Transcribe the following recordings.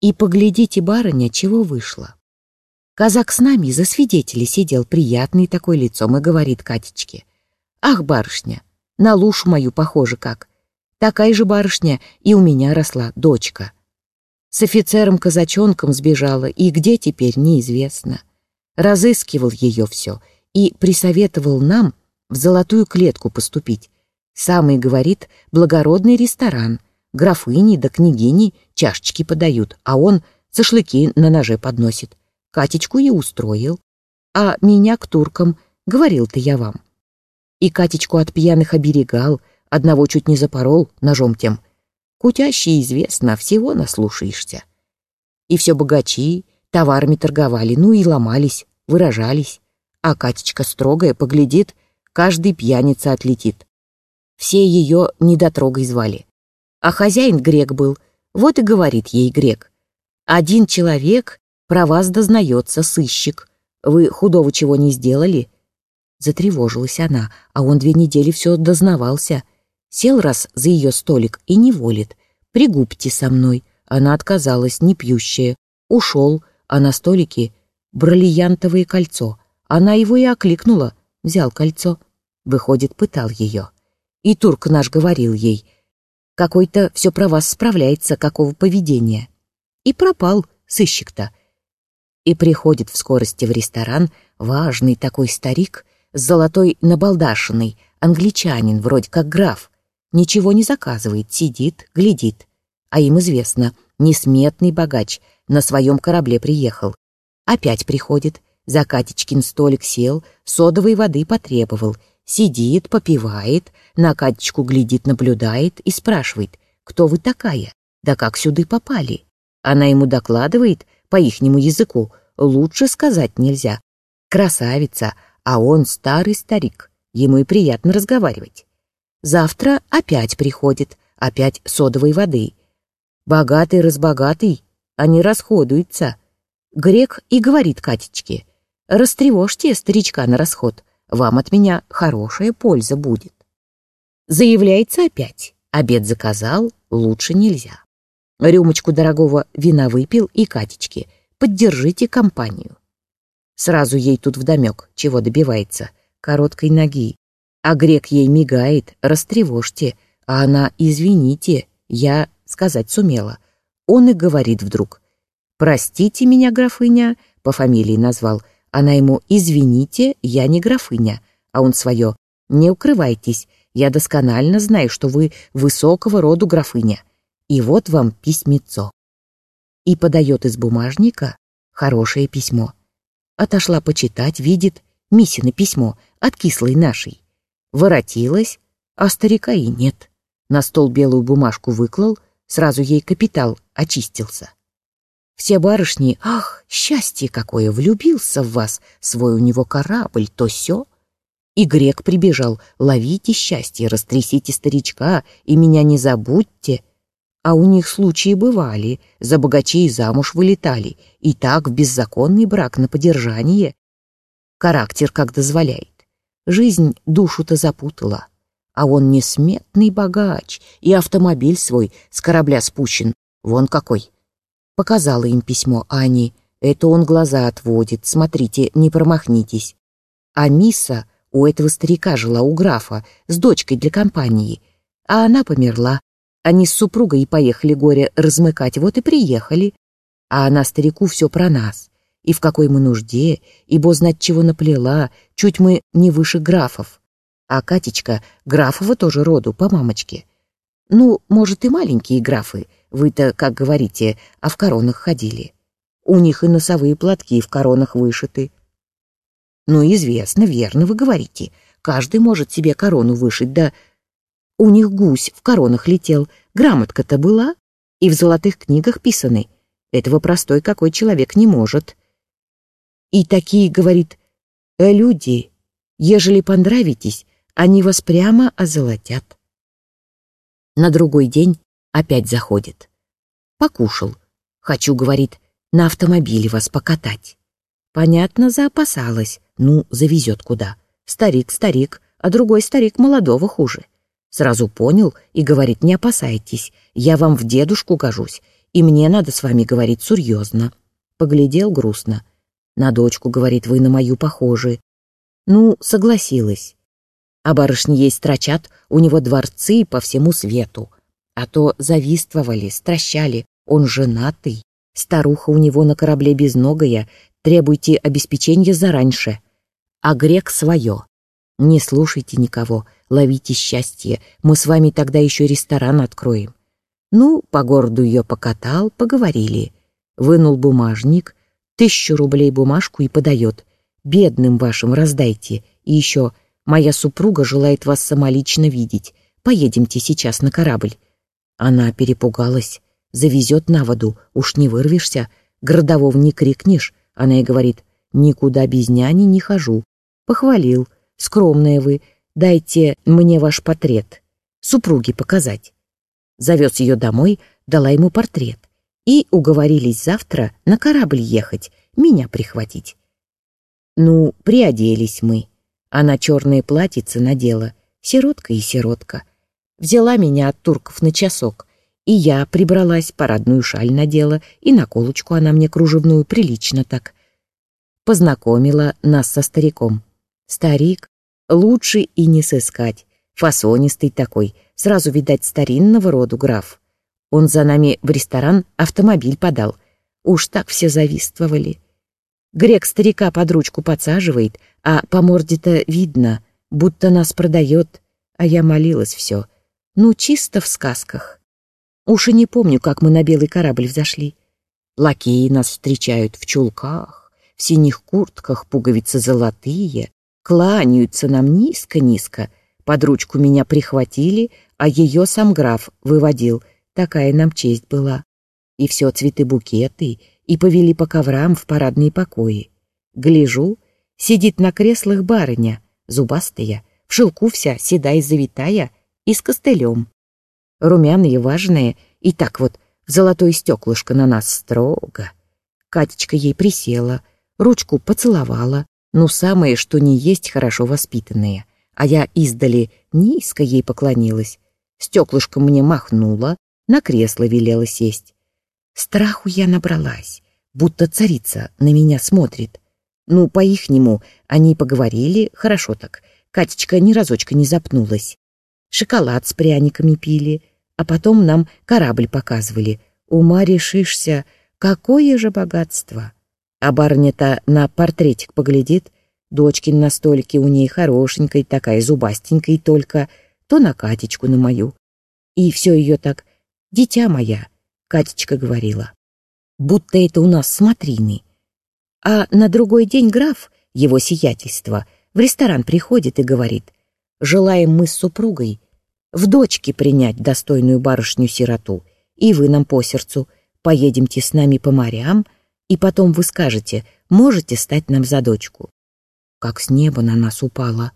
И поглядите, барыня, чего вышло. Казак с нами за свидетелей сидел, приятный такой лицом, и говорит Катечке. «Ах, барышня, на лушу мою похоже как. Такая же барышня и у меня росла, дочка. С офицером-казачонком сбежала, и где теперь, неизвестно. Разыскивал ее все и присоветовал нам в золотую клетку поступить. Самый, говорит, благородный ресторан. Графыни да княгини чашечки подают, а он шашлыки на ноже подносит. Катечку и устроил. А меня к туркам, говорил-то я вам. И Катечку от пьяных оберегал, одного чуть не запорол ножом тем. Кутящий известно, всего наслушаешься. И все богачи, товарами торговали, ну и ломались, выражались. А Катечка строгая поглядит, каждый пьяница отлетит. Все ее недотрогой звали. А хозяин грек был, вот и говорит ей грек. Один человек про вас дознается, сыщик. Вы худого чего не сделали? Затревожилась она, а он две недели все дознавался. Сел раз за ее столик и не волит. «Пригубьте со мной». Она отказалась, не пьющая. Ушел, а на столике бриллиантовое кольцо. Она его и окликнула, взял кольцо. Выходит, пытал ее. И турк наш говорил ей, какой-то все про вас справляется, какого поведения. И пропал сыщик-то. И приходит в скорости в ресторан важный такой старик с золотой набалдашиной, англичанин, вроде как граф. Ничего не заказывает, сидит, глядит. А им известно, несметный богач на своем корабле приехал. Опять приходит, за Катечкин столик сел, содовой воды потребовал. Сидит, попивает, на Катечку глядит, наблюдает и спрашивает, кто вы такая, да как сюда попали. Она ему докладывает по ихнему языку, лучше сказать нельзя. Красавица, а он старый старик, ему и приятно разговаривать. Завтра опять приходит, опять содовой воды. Богатый-разбогатый, они расходуются. Грек и говорит Катечке, растревожьте старичка на расход, вам от меня хорошая польза будет. Заявляется опять, обед заказал, лучше нельзя. Рюмочку дорогого вина выпил и Катечке, поддержите компанию. Сразу ей тут вдомек, чего добивается, короткой ноги. А грек ей мигает, растревожьте, а она «извините», я сказать сумела. Он и говорит вдруг «Простите меня, графыня», по фамилии назвал. Она ему «Извините, я не графыня», а он свое «Не укрывайтесь, я досконально знаю, что вы высокого роду графыня. И вот вам письмецо». И подает из бумажника хорошее письмо. Отошла почитать, видит Мисины письмо от кислой нашей. Воротилась, а старика и нет. На стол белую бумажку выклал, сразу ей капитал очистился. Все барышни, ах, счастье какое, влюбился в вас, свой у него корабль, то все. И грек прибежал, ловите счастье, растрясите старичка и меня не забудьте. А у них случаи бывали, за богачей замуж вылетали, и так в беззаконный брак на подержание. Характер как дозволяет. Жизнь душу-то запутала. А он несметный богач, и автомобиль свой с корабля спущен. Вон какой. Показала им письмо, а они... Это он глаза отводит, смотрите, не промахнитесь. А Мисса у этого старика жила у графа, с дочкой для компании. А она померла, они с супругой и поехали горе размыкать, вот и приехали. А она старику все про нас. И в какой мы нужде, и бо знать чего наплела, чуть мы не выше графов. А Катечка графова тоже роду, по мамочке. Ну, может, и маленькие графы, вы-то, как говорите, а в коронах ходили. У них и носовые платки в коронах вышиты. Ну, известно, верно вы говорите. Каждый может себе корону вышить, да у них гусь в коронах летел, грамотка-то была, и в золотых книгах писаны. Этого простой какой человек не может. И такие, говорит, «Э, люди, ежели понравитесь, они вас прямо озолотят. На другой день опять заходит. Покушал. Хочу, говорит, на автомобиле вас покатать. Понятно, заопасалась. Ну, завезет куда. Старик, старик, а другой старик молодого хуже. Сразу понял и говорит, не опасайтесь, я вам в дедушку гожусь, и мне надо с вами говорить серьезно. Поглядел грустно. На дочку, говорит, вы на мою похожи. Ну, согласилась. А барышни есть строчат, у него дворцы по всему свету. А то завистовали, стращали, он женатый. Старуха у него на корабле безногая, требуйте обеспечения зараньше. А грек свое. Не слушайте никого, ловите счастье, мы с вами тогда еще ресторан откроем. Ну, по городу ее покатал, поговорили. Вынул бумажник, тысячу рублей бумажку и подает. Бедным вашим раздайте. И еще, моя супруга желает вас самолично видеть. Поедемте сейчас на корабль. Она перепугалась завезет на воду, уж не вырвешься, городового не крикнешь. Она и говорит, никуда без няни не хожу. Похвалил, скромная вы, дайте мне ваш портрет, супруге показать. Завез ее домой, дала ему портрет. И уговорились завтра на корабль ехать, меня прихватить. Ну, приоделись мы. Она черное платьице надела, сиротка и сиротка. Взяла меня от турков на часок, и я прибралась, парадную шаль надела, и наколочку она мне кружевную, прилично так. Познакомила нас со стариком. Старик лучше и не сыскать, фасонистый такой, сразу, видать, старинного роду граф. Он за нами в ресторан автомобиль подал. Уж так все завистовали. Грек старика под ручку подсаживает, а по морде-то видно, будто нас продает, а я молилась все. Ну, чисто в сказках. Уж и не помню, как мы на белый корабль взошли. Лакеи нас встречают в чулках, в синих куртках, пуговицы золотые, кланяются нам низко-низко. Под ручку меня прихватили, а ее сам граф выводил. Такая нам честь была. И все цветы-букеты, и повели по коврам в парадные покои. Гляжу, сидит на креслах барыня, зубастая, в шелку вся, седая завитая и с костылем румяные, важные, и так вот в золотое стеклышко на нас строго. Катечка ей присела, ручку поцеловала, ну самое, что не есть хорошо воспитанные, а я издали низко ей поклонилась, стеклышко мне махнула, на кресло велела сесть. Страху я набралась, будто царица на меня смотрит. Ну, по-ихнему, они поговорили, хорошо так, Катечка ни разочка не запнулась. Шоколад с пряниками пили, а потом нам корабль показывали. Ума решишься, какое же богатство! А барыня-то на портретик поглядит, дочкин на столике у ней хорошенькой, такая зубастенькая только, то на Катечку на мою. И все ее так, дитя моя, Катечка говорила, будто это у нас смотрины. А на другой день граф, его сиятельство, в ресторан приходит и говорит, желаем мы с супругой в дочки принять достойную барышню-сироту, и вы нам по сердцу, поедемте с нами по морям, и потом вы скажете, можете стать нам за дочку. Как с неба на нас упала.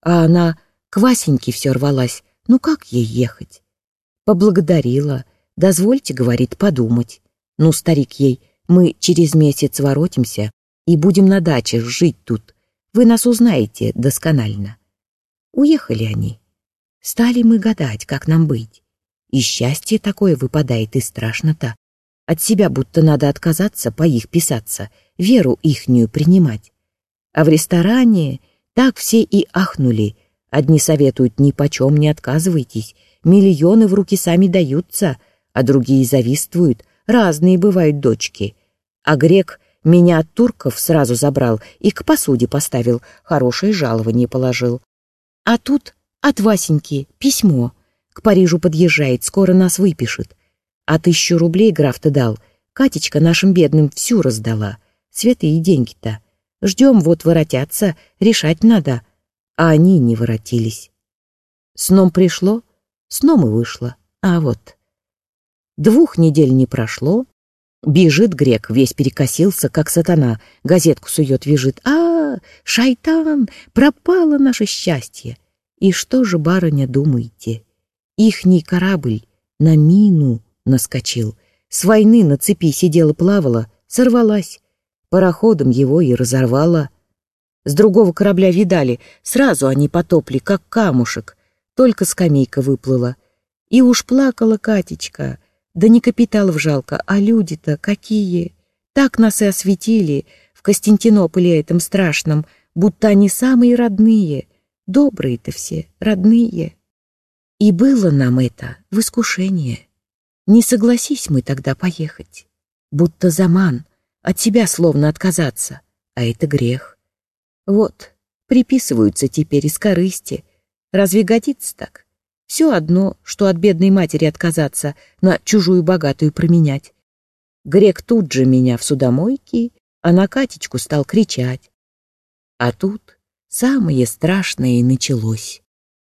А она к Васеньке все рвалась, ну как ей ехать? Поблагодарила, дозвольте, говорит, подумать. Ну, старик ей, мы через месяц воротимся и будем на даче жить тут. Вы нас узнаете досконально. Уехали они. Стали мы гадать, как нам быть. И счастье такое выпадает, и страшно-то. От себя будто надо отказаться, по их писаться, веру ихнюю принимать. А в ресторане так все и ахнули. Одни советуют, ни почем не отказывайтесь, миллионы в руки сами даются, а другие завистствуют, разные бывают дочки. А грек меня от турков сразу забрал и к посуде поставил, хорошее жалование положил. А тут от Васеньки письмо. К Парижу подъезжает, скоро нас выпишет. А тысячу рублей граф-то дал. Катечка нашим бедным всю раздала. Святые деньги-то. Ждем, вот воротятся, решать надо. А они не воротились. Сном пришло, сном и вышло. А вот. Двух недель не прошло. Бежит грек, весь перекосился, как сатана. Газетку сует, вяжет. А, шайтан, пропало наше счастье. И что же, барыня, думаете? Ихний корабль на мину наскочил. С войны на цепи сидела-плавала, сорвалась. Пароходом его и разорвала. С другого корабля видали, сразу они потопли, как камушек. Только скамейка выплыла. И уж плакала Катечка. Да не капиталов жалко, а люди-то какие. Так нас и осветили в Константинополе этом страшном, будто они самые родные, добрые-то все, родные. И было нам это в искушение. Не согласись мы тогда поехать, будто заман, от себя словно отказаться, а это грех. Вот, приписываются теперь из корысти. Разве годится так? Все одно, что от бедной матери отказаться, на чужую богатую променять. Грек тут же меня в судомойке, а на Катечку стал кричать. А тут самое страшное и началось.